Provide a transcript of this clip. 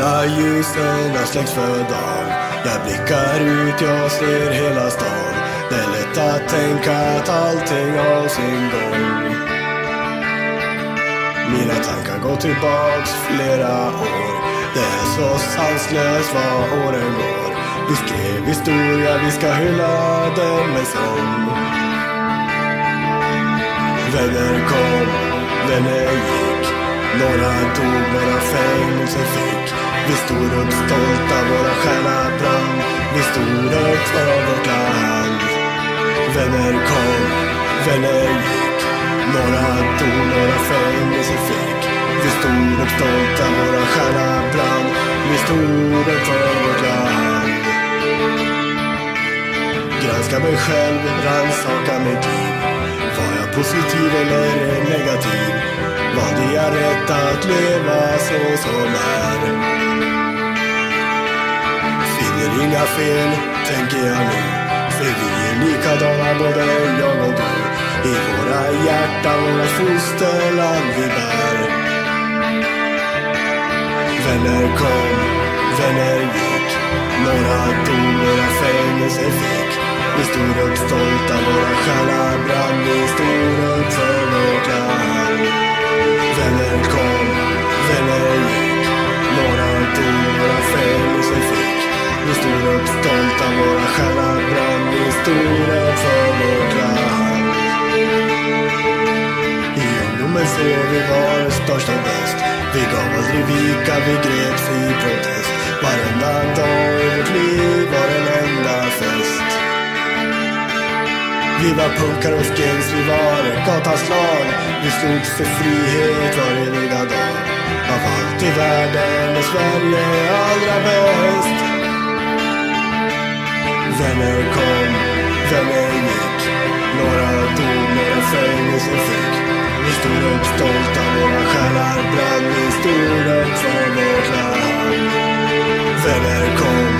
Alla ljusen har släckts för dagen. Jag blickar ut, jag ser hela stan. Det är lätt att tänka att allting har sin gång. Mina tankar går tillbaks flera år. Det är så sanslöst vad åren går. Vi skrev historia, vi ska hylla den med sång. Vänner kom, vänner gick. Några dog, några fängelse fick. Vi stod upp stolta, våra stjärnor brann. Vi stod upp för vårt land. Vänner kom, vänner gick. Några dog, några fängelse fick. Vi stod upp stolta, våra stjärnor brann. Vi stod upp för vårt land. Granska mig själv, rannsaka mitt liv. Var jag positiv eller ej? Har rätt att leva så som är? Finner inga fel, tänker jag nu. För vi är likadana både jag och du. I våra hjärtan, våra fosterland vi bär. Vänner kom, vänner gick. Några dog, några fängelse fick. Vi stod upp stolta, våra själar brann. i stora Upp stolta, våra själar brann. Vi stod för vårt land. I ungdomen så vi var störst och bäst. Vi gav aldrig vika, vi grät i protest. Varenda dag i vårt liv var en enda fest. Vi var punkar och skins, vi var gatans lag. Vi slogs för frihet varje dag. Av allt i världen är Sverige allra bäst. Vänner kom, vänner gick. Några dog, några fängelse fick. Vi stod upp stolta, våra själar brann. Vi stod upp för vårt land. Vänner kom,